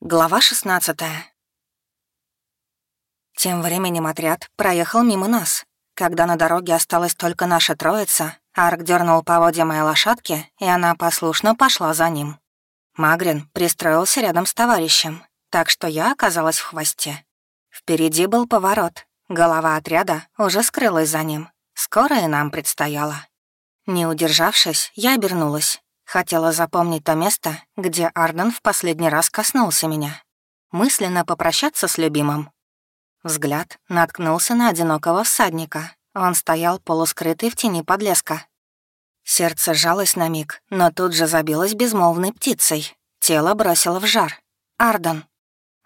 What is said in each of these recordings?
Глава 16 Тем временем отряд проехал мимо нас. Когда на дороге осталась только наша троица, Арк дернул поводья моей лошадки, и она послушно пошла за ним. Магрин пристроился рядом с товарищем, так что я оказалась в хвосте. Впереди был поворот. Голова отряда уже скрылась за ним. Скоро и нам предстояло. Не удержавшись, я обернулась. Хотела запомнить то место, где Арден в последний раз коснулся меня. Мысленно попрощаться с любимым. Взгляд наткнулся на одинокого всадника. Он стоял полускрытый в тени подлеска. Сердце сжалось на миг, но тут же забилось безмолвной птицей. Тело бросило в жар. Арден.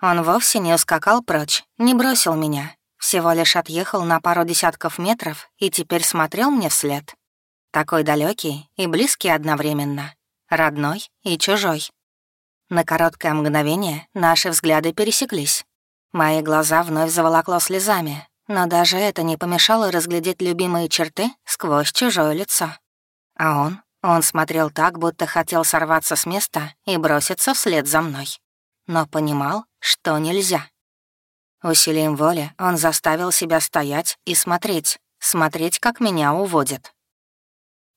Он вовсе не ускакал прочь, не бросил меня. Всего лишь отъехал на пару десятков метров и теперь смотрел мне вслед. Такой далекий и близкий одновременно, родной и чужой. На короткое мгновение наши взгляды пересеклись. Мои глаза вновь заволокло слезами, но даже это не помешало разглядеть любимые черты сквозь чужое лицо. А он, он смотрел так, будто хотел сорваться с места и броситься вслед за мной. Но понимал, что нельзя. Усилием воли он заставил себя стоять и смотреть, смотреть, как меня уводят.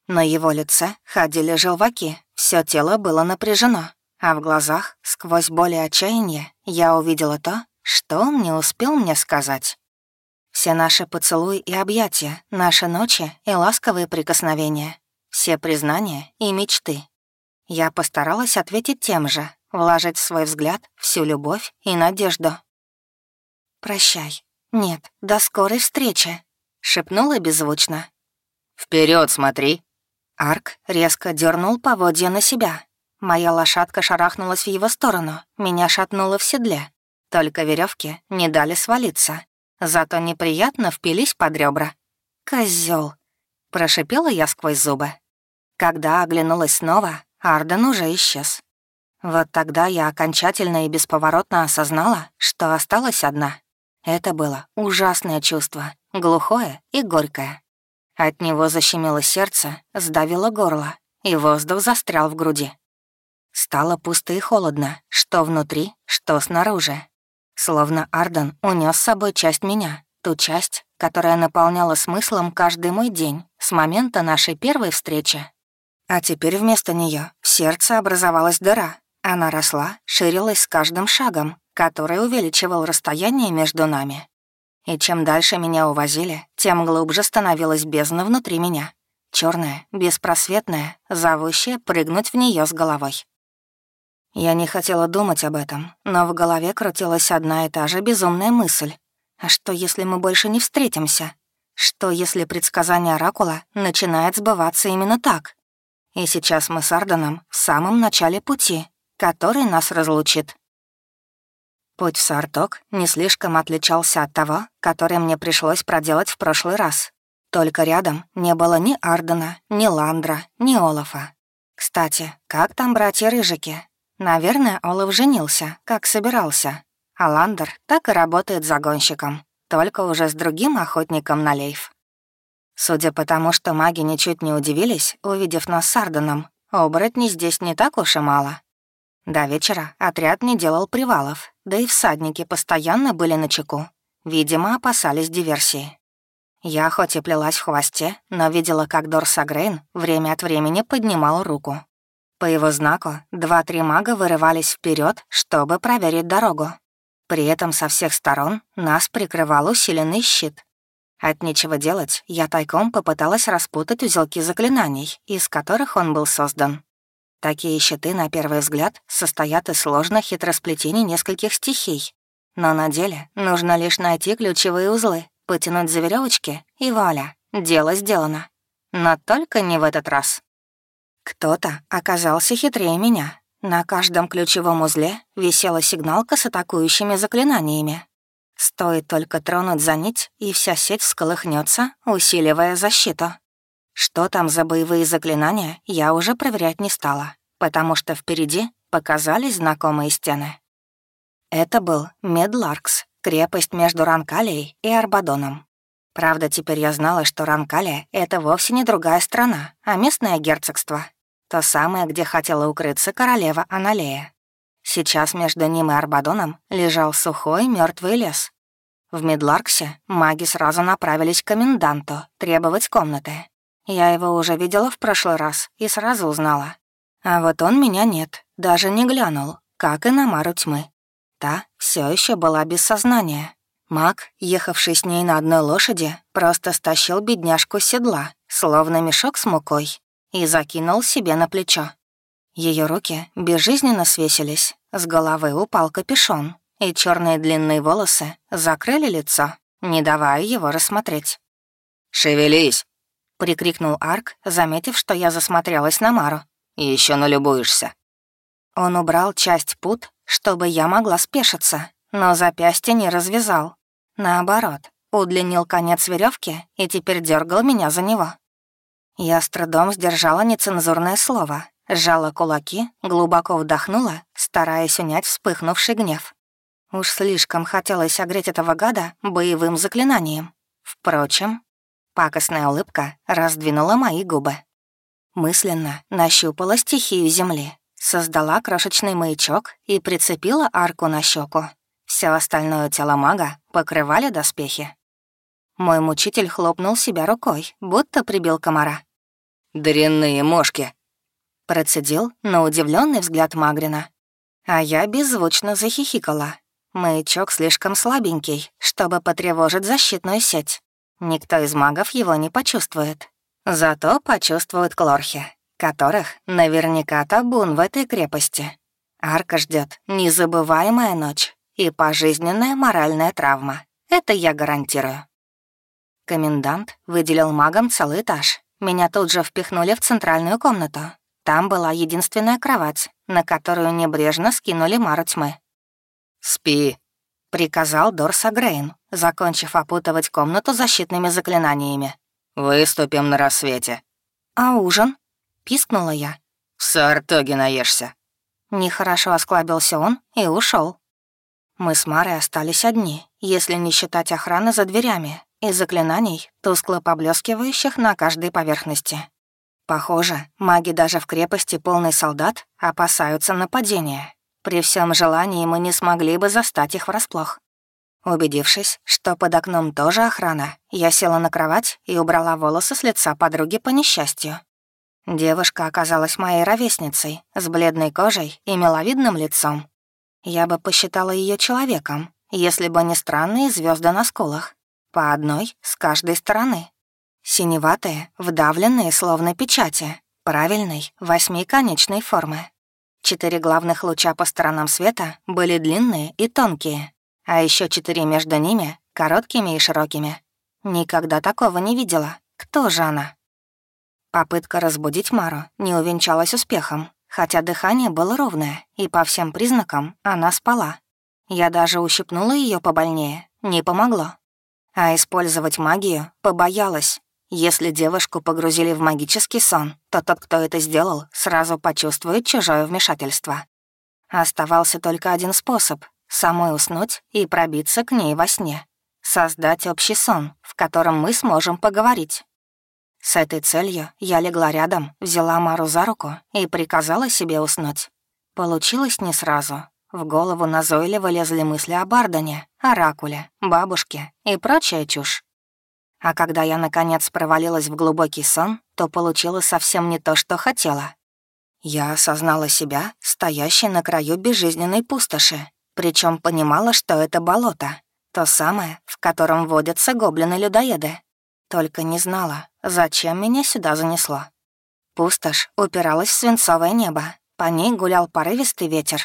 На его лице ходили желваки, все тело было напряжено, а в глазах, сквозь боль и отчаяние, я увидела то, что он не успел мне сказать. Все наши поцелуи и объятия, наши ночи и ласковые прикосновения, все признания и мечты. Я постаралась ответить тем же, вложить в свой взгляд всю любовь и надежду. «Прощай. Нет, до скорой встречи», — шепнула беззвучно. Вперед смотри!» Арк резко дернул поводья на себя. Моя лошадка шарахнулась в его сторону, меня шатнуло в седле. Только веревки не дали свалиться. Зато неприятно впились под ребра. Козел! прошипела я сквозь зубы. Когда оглянулась снова, Арден уже исчез. Вот тогда я окончательно и бесповоротно осознала, что осталась одна. Это было ужасное чувство, глухое и горькое. От него защемило сердце, сдавило горло, и воздух застрял в груди. Стало пусто и холодно, что внутри, что снаружи. Словно Арден унес с собой часть меня, ту часть, которая наполняла смыслом каждый мой день с момента нашей первой встречи. А теперь вместо нее в сердце образовалась дыра. Она росла, ширилась с каждым шагом, который увеличивал расстояние между нами. И чем дальше меня увозили, тем глубже становилась бездна внутри меня. черная, беспросветная, зовущая прыгнуть в нее с головой. Я не хотела думать об этом, но в голове крутилась одна и та же безумная мысль. А что, если мы больше не встретимся? Что, если предсказание Оракула начинает сбываться именно так? И сейчас мы с Арданом в самом начале пути, который нас разлучит. Путь в Сарток не слишком отличался от того, который мне пришлось проделать в прошлый раз. Только рядом не было ни Ардена, ни Ландра, ни Олафа. Кстати, как там братья-рыжики? Наверное, Олаф женился, как собирался. А Ландер так и работает загонщиком, только уже с другим охотником на лейф. Судя по тому, что маги ничуть не удивились, увидев нас с Арденом, оборотней здесь не так уж и мало. До вечера отряд не делал привалов, да и всадники постоянно были на чеку. Видимо, опасались диверсии. Я хоть и плелась в хвосте, но видела, как Дорс Агрейн время от времени поднимал руку. По его знаку два-три мага вырывались вперед, чтобы проверить дорогу. При этом со всех сторон нас прикрывал усиленный щит. От нечего делать, я тайком попыталась распутать узелки заклинаний, из которых он был создан. Такие щиты, на первый взгляд, состоят из сложных хитросплетений нескольких стихий. Но на деле нужно лишь найти ключевые узлы, потянуть за веревочки и вуаля, дело сделано. Но только не в этот раз. Кто-то оказался хитрее меня. На каждом ключевом узле висела сигналка с атакующими заклинаниями. Стоит только тронуть за нить, и вся сеть всколыхнется, усиливая защиту. Что там за боевые заклинания, я уже проверять не стала, потому что впереди показались знакомые стены. Это был Медларкс, крепость между Ранкалией и Арбадоном. Правда, теперь я знала, что Ранкалия — это вовсе не другая страна, а местное герцогство. То самое, где хотела укрыться королева Аналея. Сейчас между ним и Арбадоном лежал сухой мертвый лес. В Медларксе маги сразу направились к коменданту требовать комнаты. Я его уже видела в прошлый раз и сразу узнала. А вот он меня нет, даже не глянул, как и на Мару тьмы. Та все еще была без сознания. Маг, ехавший с ней на одной лошади, просто стащил бедняжку с седла, словно мешок с мукой, и закинул себе на плечо. Ее руки безжизненно свесились, с головы упал капюшон, и черные длинные волосы закрыли лицо, не давая его рассмотреть. «Шевелись!» — прикрикнул Арк, заметив, что я засмотрелась на Мару. Еще налюбуешься». Он убрал часть пут, чтобы я могла спешиться, но запястье не развязал. Наоборот, удлинил конец веревки и теперь дергал меня за него. Я с трудом сдержала нецензурное слово, сжала кулаки, глубоко вдохнула, стараясь унять вспыхнувший гнев. Уж слишком хотелось огреть этого гада боевым заклинанием. Впрочем, пакостная улыбка раздвинула мои губы. Мысленно нащупала стихию земли, создала крошечный маячок и прицепила арку на щеку. Все остальное тело мага покрывали доспехи. Мой мучитель хлопнул себя рукой, будто прибил комара. «Дрянные мошки!» Процедил на удивленный взгляд Магрина. А я беззвучно захихикала. Маячок слишком слабенький, чтобы потревожить защитную сеть. Никто из магов его не почувствует. Зато почувствуют клорхи, которых наверняка табун в этой крепости. Арка ждет незабываемая ночь и пожизненная моральная травма. Это я гарантирую. Комендант выделил магам целый этаж. Меня тут же впихнули в центральную комнату. Там была единственная кровать, на которую небрежно скинули мару тьмы. «Спи», — приказал Дорса Грейн, закончив опутывать комнату защитными заклинаниями. «Выступим на рассвете». «А ужин?» — пискнула я. «В Сартоге наешься». Нехорошо осклабился он и ушел. Мы с Марой остались одни, если не считать охраны за дверями и заклинаний, тускло поблескивающих на каждой поверхности. Похоже, маги даже в крепости полный солдат опасаются нападения. При всем желании мы не смогли бы застать их врасплох. Убедившись, что под окном тоже охрана, я села на кровать и убрала волосы с лица подруги по несчастью. Девушка оказалась моей ровесницей, с бледной кожей и миловидным лицом. Я бы посчитала ее человеком, если бы не странные звезды на скулах. По одной с каждой стороны. Синеватые, вдавленные, словно печати, правильной, восьмиконечной формы. Четыре главных луча по сторонам света были длинные и тонкие, а еще четыре между ними — короткими и широкими. Никогда такого не видела. Кто же она? Попытка разбудить Мару не увенчалась успехом, хотя дыхание было ровное, и по всем признакам она спала. Я даже ущипнула ее побольнее, не помогло. А использовать магию побоялась. Если девушку погрузили в магический сон, то тот, кто это сделал, сразу почувствует чужое вмешательство. Оставался только один способ самой уснуть и пробиться к ней во сне. Создать общий сон, в котором мы сможем поговорить. С этой целью я легла рядом, взяла Мару за руку и приказала себе уснуть. Получилось не сразу. В голову назойливо лезли мысли о Бардане, оракуле, бабушке и прочая чушь. А когда я, наконец, провалилась в глубокий сон, то получила совсем не то, что хотела. Я осознала себя, стоящей на краю безжизненной пустоши, причем понимала, что это болото, то самое, в котором водятся гоблины-людоеды. Только не знала, зачем меня сюда занесло. Пустошь упиралась в свинцовое небо, по ней гулял порывистый ветер.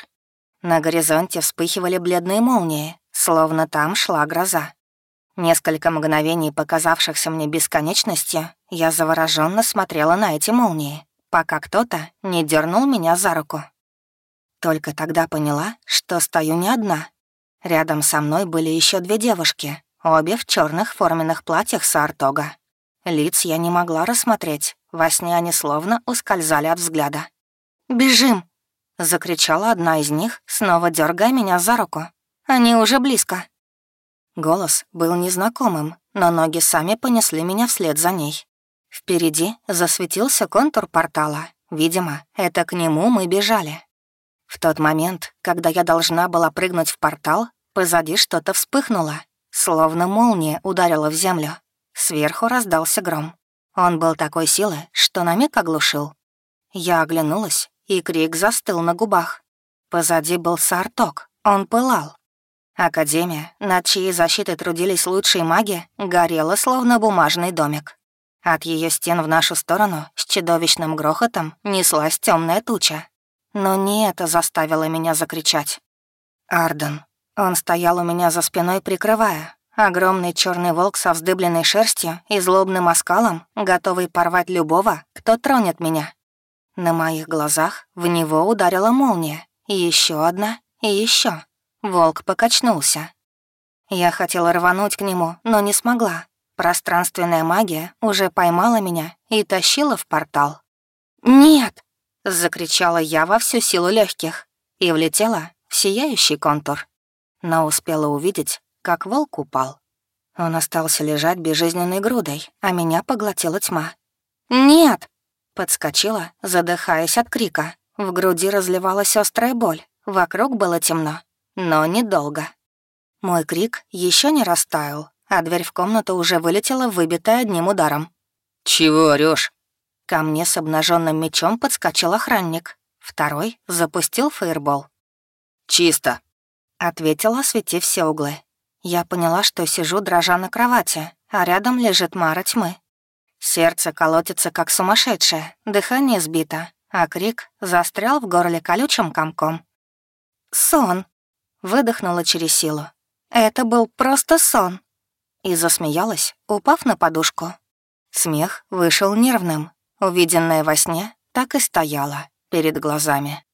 На горизонте вспыхивали бледные молнии, словно там шла гроза. Несколько мгновений, показавшихся мне бесконечностью, я завороженно смотрела на эти молнии, пока кто-то не дернул меня за руку. Только тогда поняла, что стою не одна. Рядом со мной были еще две девушки, обе в черных форменных платьях Сартога. Лиц я не могла рассмотреть, во сне они словно ускользали от взгляда. «Бежим!» — закричала одна из них, снова дергая меня за руку. «Они уже близко!» Голос был незнакомым, но ноги сами понесли меня вслед за ней. Впереди засветился контур портала. Видимо, это к нему мы бежали. В тот момент, когда я должна была прыгнуть в портал, позади что-то вспыхнуло, словно молния ударила в землю. Сверху раздался гром. Он был такой силы, что на миг оглушил. Я оглянулась, и крик застыл на губах. Позади был Сарток, он пылал. Академия, над чьей защитой трудились лучшие маги, горела, словно бумажный домик. От ее стен в нашу сторону с чудовищным грохотом неслась темная туча. Но не это заставило меня закричать. Арден. Он стоял у меня за спиной, прикрывая. Огромный черный волк со вздыбленной шерстью и злобным оскалом, готовый порвать любого, кто тронет меня. На моих глазах в него ударила молния. Еще одна, и еще. Волк покачнулся. Я хотела рвануть к нему, но не смогла. Пространственная магия уже поймала меня и тащила в портал. «Нет!» — закричала я во всю силу легких и влетела в сияющий контур. Но успела увидеть, как волк упал. Он остался лежать безжизненной грудой, а меня поглотила тьма. «Нет!» — подскочила, задыхаясь от крика. В груди разливалась острая боль, вокруг было темно, но недолго. Мой крик еще не растаял, а дверь в комнату уже вылетела, выбитая одним ударом. «Чего орёшь?» Ко мне с обнаженным мечом подскочил охранник. Второй запустил фейербол. «Чисто», — ответила, осветив все углы. Я поняла, что сижу, дрожа на кровати, а рядом лежит Мара тьмы. Сердце колотится, как сумасшедшее, дыхание сбито, а крик застрял в горле колючим комком. «Сон!» — выдохнула через силу. «Это был просто сон!» И засмеялась, упав на подушку. Смех вышел нервным. Увиденное во сне так и стояло перед глазами.